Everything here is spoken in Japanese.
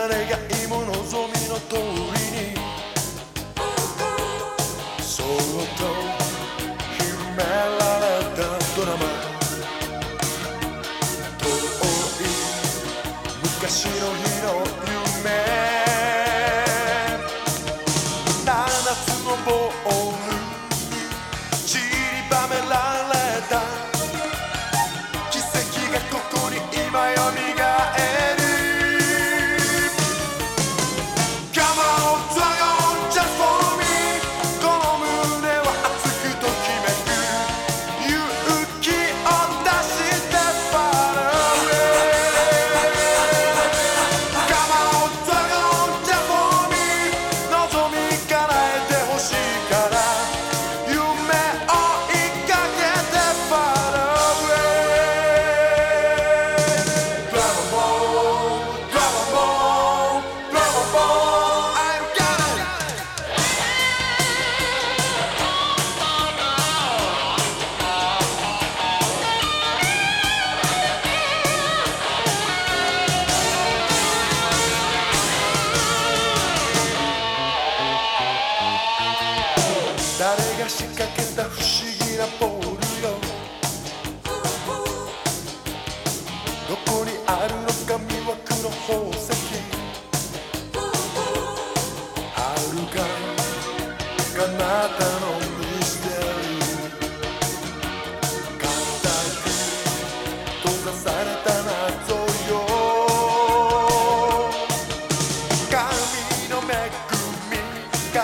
I got. 誰が仕掛けた不思議なボールよ。どこにあるのか魅惑の宝石。遥か。彼方のミステリー。固く閉ざされた謎よ。神の恵みか